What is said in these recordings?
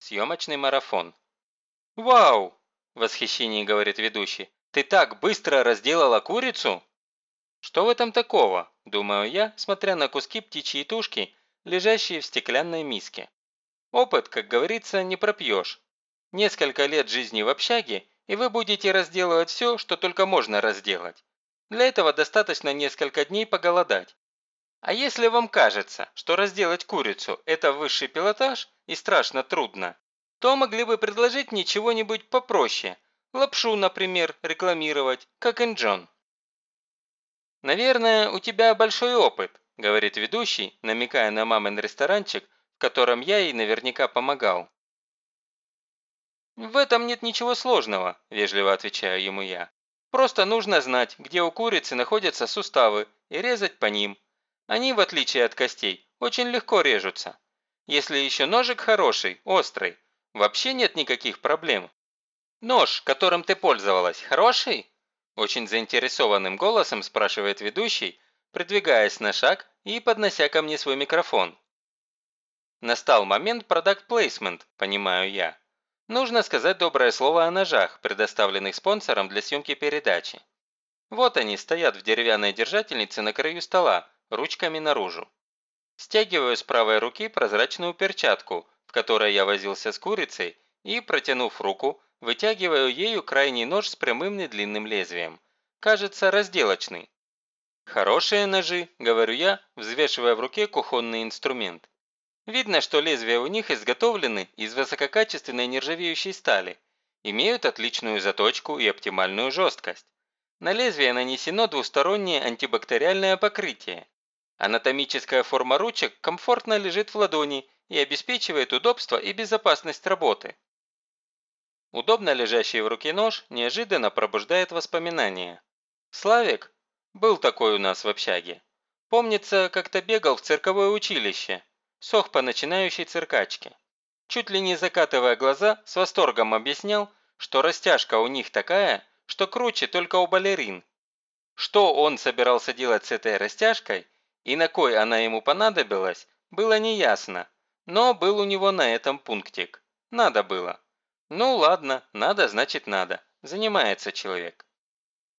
Съемочный марафон. «Вау!» – в восхищении говорит ведущий. «Ты так быстро разделала курицу?» «Что в этом такого?» – думаю я, смотря на куски птичьей тушки, лежащие в стеклянной миске. Опыт, как говорится, не пропьешь. Несколько лет жизни в общаге, и вы будете разделывать все, что только можно разделать. Для этого достаточно несколько дней поголодать. А если вам кажется, что разделать курицу – это высший пилотаж и страшно трудно, то могли бы предложить мне чего-нибудь попроще. Лапшу, например, рекламировать, как Инджон. «Наверное, у тебя большой опыт», – говорит ведущий, намекая на мамин ресторанчик, в котором я ей наверняка помогал. «В этом нет ничего сложного», – вежливо отвечаю ему я. «Просто нужно знать, где у курицы находятся суставы, и резать по ним. Они, в отличие от костей, очень легко режутся. Если еще ножик хороший, острый, вообще нет никаких проблем. Нож, которым ты пользовалась, хороший? Очень заинтересованным голосом спрашивает ведущий, придвигаясь на шаг и поднося ко мне свой микрофон. Настал момент продакт плейсмент, понимаю я. Нужно сказать доброе слово о ножах, предоставленных спонсором для съемки передачи. Вот они стоят в деревянной держательнице на краю стола, ручками наружу. Стягиваю с правой руки прозрачную перчатку, в которой я возился с курицей, и, протянув руку, вытягиваю ею крайний нож с прямым недлинным лезвием. Кажется, разделочный. «Хорошие ножи», – говорю я, взвешивая в руке кухонный инструмент. Видно, что лезвия у них изготовлены из высококачественной нержавеющей стали, имеют отличную заточку и оптимальную жесткость. На лезвие нанесено двустороннее антибактериальное покрытие, Анатомическая форма ручек комфортно лежит в ладони и обеспечивает удобство и безопасность работы. Удобно лежащий в руке нож неожиданно пробуждает воспоминания. Славик был такой у нас в общаге. Помнится, как-то бегал в цирковое училище, сох по начинающей циркачке. Чуть ли не закатывая глаза, с восторгом объяснял, что растяжка у них такая, что круче только у балерин. Что он собирался делать с этой растяжкой – и на кой она ему понадобилась, было неясно, но был у него на этом пунктик. Надо было. Ну ладно, надо значит надо. Занимается человек.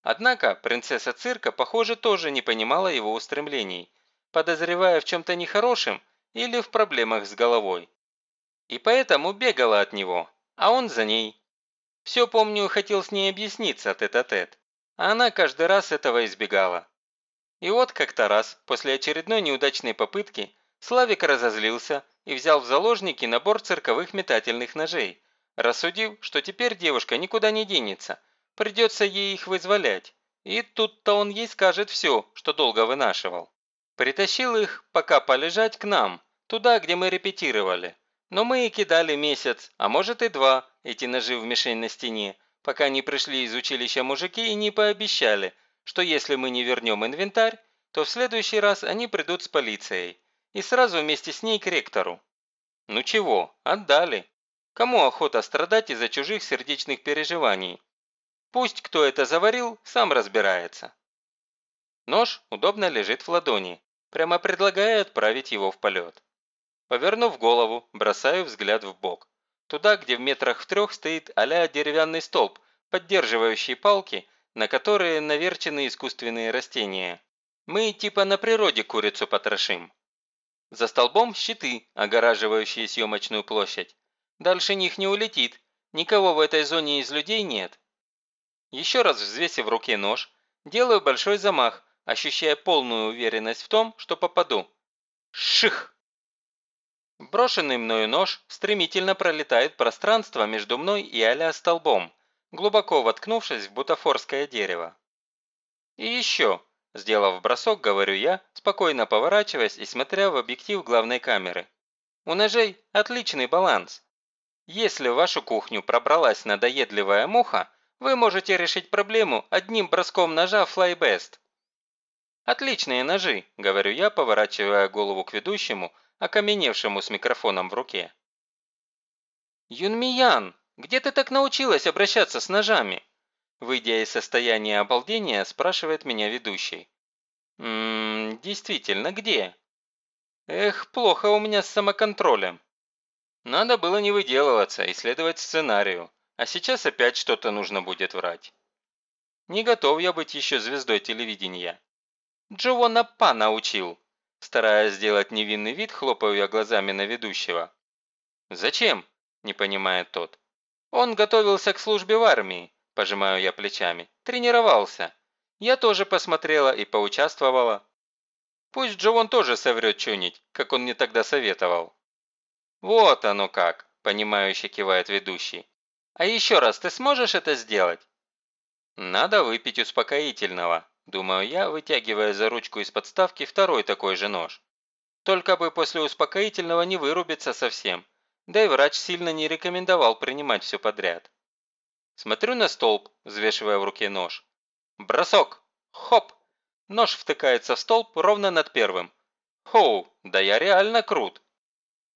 Однако принцесса цирка, похоже, тоже не понимала его устремлений, подозревая в чем-то нехорошем или в проблемах с головой. И поэтому бегала от него, а он за ней. Все, помню, хотел с ней объясниться тет-а-тет, -тет, а она каждый раз этого избегала. И вот как-то раз, после очередной неудачной попытки, Славик разозлился и взял в заложники набор цирковых метательных ножей, рассудив, что теперь девушка никуда не денется, придется ей их вызволять. И тут-то он ей скажет все, что долго вынашивал. Притащил их, пока полежать, к нам, туда, где мы репетировали. Но мы и кидали месяц, а может и два, эти ножи в мишень на стене, пока не пришли из училища мужики и не пообещали, что если мы не вернем инвентарь, то в следующий раз они придут с полицией и сразу вместе с ней к ректору. Ну чего, отдали. Кому охота страдать из-за чужих сердечных переживаний? Пусть кто это заварил, сам разбирается. Нож удобно лежит в ладони, прямо предлагая отправить его в полет. Повернув голову, бросаю взгляд в бок. Туда, где в метрах в трех стоит а деревянный столб, поддерживающий палки на которые наверчены искусственные растения. Мы типа на природе курицу потрошим. За столбом щиты, огораживающие съемочную площадь. Дальше них не улетит, никого в этой зоне из людей нет. Еще раз взвесив в руке нож, делаю большой замах, ощущая полную уверенность в том, что попаду. Ших! Брошенный мною нож стремительно пролетает пространство между мной и а столбом, глубоко воткнувшись в бутафорское дерево. И еще, сделав бросок, говорю я, спокойно поворачиваясь и смотря в объектив главной камеры. У ножей отличный баланс. Если в вашу кухню пробралась надоедливая муха, вы можете решить проблему одним броском ножа FlyBest. «Отличные ножи», – говорю я, поворачивая голову к ведущему, окаменевшему с микрофоном в руке. «Юнмиян!» Где ты так научилась обращаться с ножами?» Выйдя из состояния обалдения, спрашивает меня ведущий. «Ммм, действительно, где?» «Эх, плохо у меня с самоконтролем». Надо было не выделываться и следовать сценарию, а сейчас опять что-то нужно будет врать. Не готов я быть еще звездой телевидения. Джованна Па научил. Стараясь сделать невинный вид, хлопаю я глазами на ведущего. «Зачем?» – не понимает тот. «Он готовился к службе в армии», – пожимаю я плечами. «Тренировался. Я тоже посмотрела и поучаствовала. Пусть Джовон тоже соврет что-нибудь, как он мне тогда советовал». «Вот оно как», – понимающе кивает ведущий. «А еще раз ты сможешь это сделать?» «Надо выпить успокоительного», – думаю я, вытягивая за ручку из подставки второй такой же нож. Только бы после успокоительного не вырубиться совсем. Да и врач сильно не рекомендовал принимать все подряд. Смотрю на столб, взвешивая в руке нож. Бросок! Хоп! Нож втыкается в столб ровно над первым. Хоу, да я реально крут.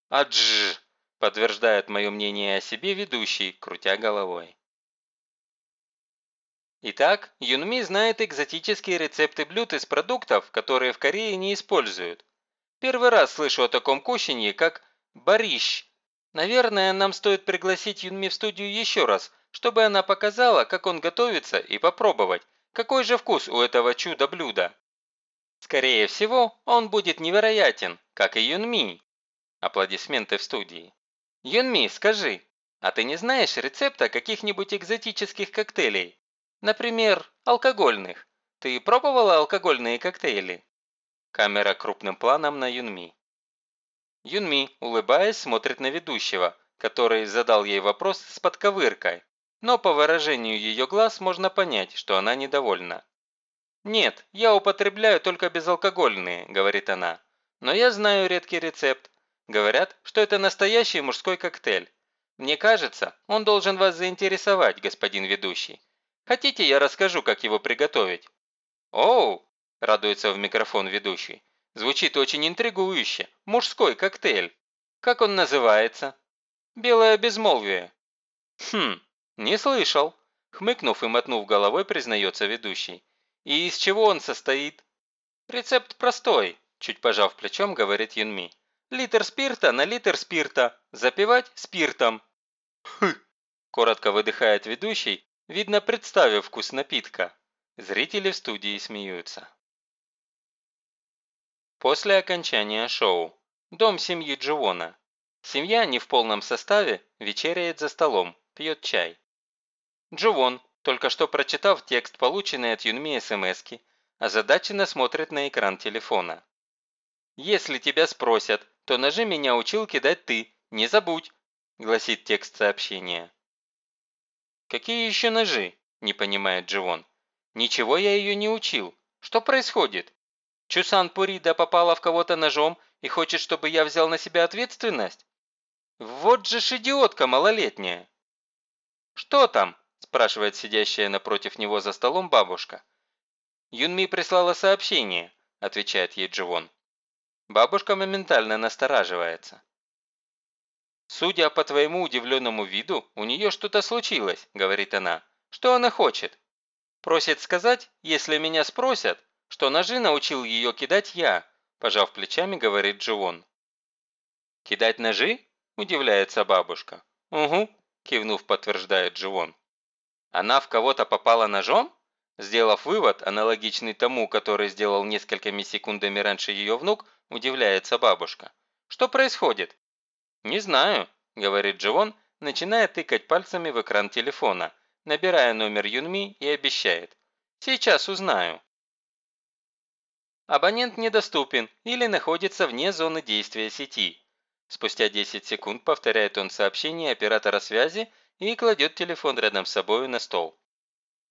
Адж, подтверждает мое мнение о себе ведущий, крутя головой. Итак, Юнми знает экзотические рецепты блюд из продуктов, которые в Корее не используют. Первый раз слышу о таком кушанье, как барищ. Наверное, нам стоит пригласить Юнми в студию еще раз, чтобы она показала, как он готовится, и попробовать, какой же вкус у этого чудо-блюда. Скорее всего, он будет невероятен, как и Юнми. Аплодисменты в студии. Юнми, скажи, а ты не знаешь рецепта каких-нибудь экзотических коктейлей? Например, алкогольных. Ты пробовала алкогольные коктейли? Камера крупным планом на Юнми. Юнми, улыбаясь, смотрит на ведущего, который задал ей вопрос с подковыркой, но по выражению ее глаз можно понять, что она недовольна. «Нет, я употребляю только безалкогольные», – говорит она. «Но я знаю редкий рецепт. Говорят, что это настоящий мужской коктейль. Мне кажется, он должен вас заинтересовать, господин ведущий. Хотите, я расскажу, как его приготовить?» «Оу!» – радуется в микрофон ведущий. «Звучит очень интригующе. Мужской коктейль. Как он называется?» «Белое безмолвие». «Хм, не слышал», – хмыкнув и мотнув головой, признается ведущий. «И из чего он состоит?» «Рецепт простой», – чуть пожав плечом, говорит Юнми. Литр спирта на литр спирта. Запивать спиртом. Хы! Коротко выдыхает ведущий, видно представив вкус напитка. Зрители в студии смеются. После окончания шоу. Дом семьи Дживона. Семья не в полном составе, вечеряет за столом, пьет чай. Дживон, только что прочитав текст, полученный от Юнми СМСки, озадаченно смотрит на экран телефона. «Если тебя спросят, то ножи меня учил кидать ты, не забудь», – гласит текст сообщения. «Какие еще ножи?» – не понимает Дживон. «Ничего я ее не учил. Что происходит? Чусан Пурида попала в кого-то ножом и хочет, чтобы я взял на себя ответственность? Вот же ж идиотка малолетняя!» «Что там?» – спрашивает сидящая напротив него за столом бабушка. «Юнми прислала сообщение», – отвечает ей Дживон. Бабушка моментально настораживается. «Судя по твоему удивленному виду, у нее что-то случилось», – говорит она. «Что она хочет?» «Просит сказать, если меня спросят, что ножи научил ее кидать я», – пожав плечами, говорит Дживон. «Кидать ножи?» – удивляется бабушка. «Угу», – кивнув, подтверждает Дживон. «Она в кого-то попала ножом?» Сделав вывод, аналогичный тому, который сделал несколькими секундами раньше ее внук, удивляется бабушка. «Что происходит?» «Не знаю», – говорит Дживон, начиная тыкать пальцами в экран телефона, набирая номер Юнми и обещает. «Сейчас узнаю». Абонент недоступен или находится вне зоны действия сети. Спустя 10 секунд повторяет он сообщение оператора связи и кладет телефон рядом с собой на стол.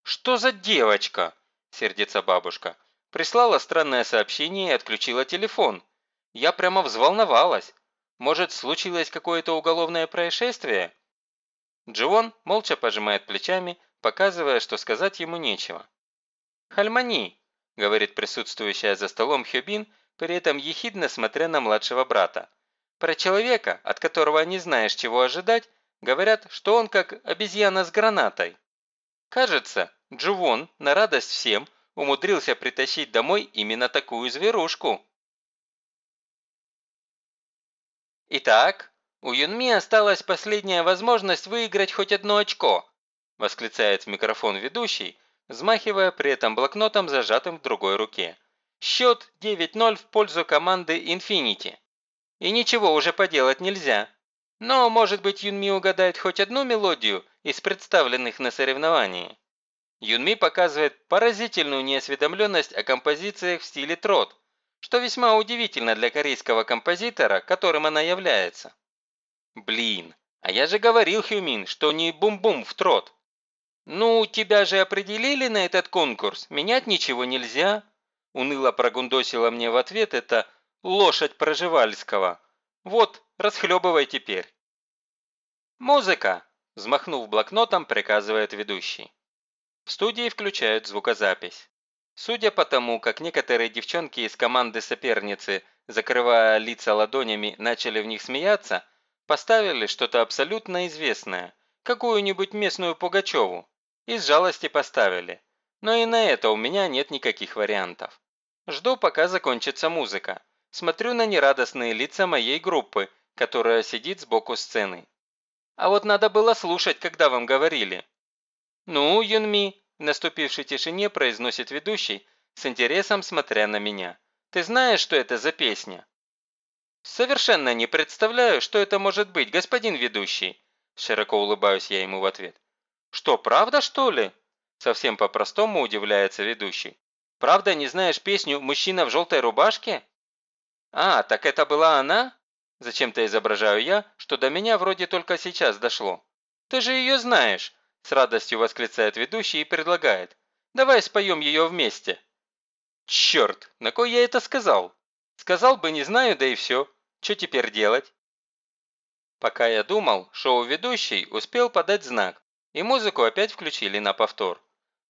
«Что за девочка?» – сердится бабушка. Прислала странное сообщение и отключила телефон. Я прямо взволновалась. Может, случилось какое-то уголовное происшествие? Дживон молча пожимает плечами, показывая, что сказать ему нечего. «Хальмани», – говорит присутствующая за столом Хюбин, при этом ехидно смотря на младшего брата. Про человека, от которого не знаешь, чего ожидать, говорят, что он как обезьяна с гранатой. Кажется, Джувон, на радость всем, умудрился притащить домой именно такую зверушку. Итак, «У Юнми осталась последняя возможность выиграть хоть одно очко», восклицает в микрофон ведущий, взмахивая при этом блокнотом, зажатым в другой руке. Счет 9-0 в пользу команды Infinity. И ничего уже поделать нельзя. Но, может быть, Юнми угадает хоть одну мелодию из представленных на соревновании. Юнми показывает поразительную неосведомленность о композициях в стиле трот, что весьма удивительно для корейского композитора, которым она является. Блин, а я же говорил, Хюмин, что не бум-бум в трот. Ну, тебя же определили на этот конкурс, менять ничего нельзя. Уныло прогундосила мне в ответ эта лошадь Проживальского. Вот, расхлебывай теперь. Музыка, взмахнув блокнотом, приказывает ведущий. В студии включают звукозапись. Судя по тому, как некоторые девчонки из команды соперницы, закрывая лица ладонями, начали в них смеяться, поставили что-то абсолютно известное, какую-нибудь местную Пугачеву. Из жалости поставили. Но и на это у меня нет никаких вариантов. Жду, пока закончится музыка. Смотрю на нерадостные лица моей группы, которая сидит сбоку сцены. А вот надо было слушать, когда вам говорили. «Ну, Юнми», – в наступившей тишине произносит ведущий, с интересом смотря на меня. «Ты знаешь, что это за песня?» «Совершенно не представляю, что это может быть, господин ведущий», – широко улыбаюсь я ему в ответ. «Что, правда, что ли?» – совсем по-простому удивляется ведущий. Правда не знаешь песню «Мужчина в желтой рубашке»?» «А, так это была она?» Зачем-то изображаю я, что до меня вроде только сейчас дошло. «Ты же ее знаешь!» С радостью восклицает ведущий и предлагает. «Давай споем ее вместе!» «Черт, на кой я это сказал?» «Сказал бы, не знаю, да и все. Что теперь делать?» Пока я думал, шоу-ведущий успел подать знак, и музыку опять включили на повтор.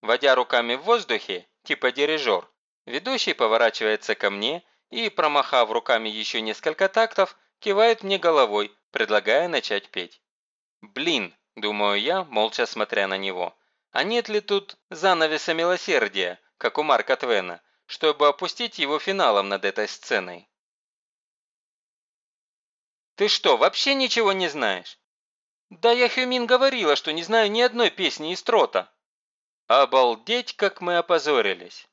Водя руками в воздухе, типа дирижер, ведущий поворачивается ко мне и, промахав руками еще несколько тактов, кивает мне головой, предлагая начать петь. «Блин», – думаю я, молча смотря на него, – «а нет ли тут занавеса милосердия, как у Марка Твена, чтобы опустить его финалом над этой сценой?» «Ты что, вообще ничего не знаешь?» «Да я Хюмин говорила, что не знаю ни одной песни из Трота», Обалдеть, как мы опозорились.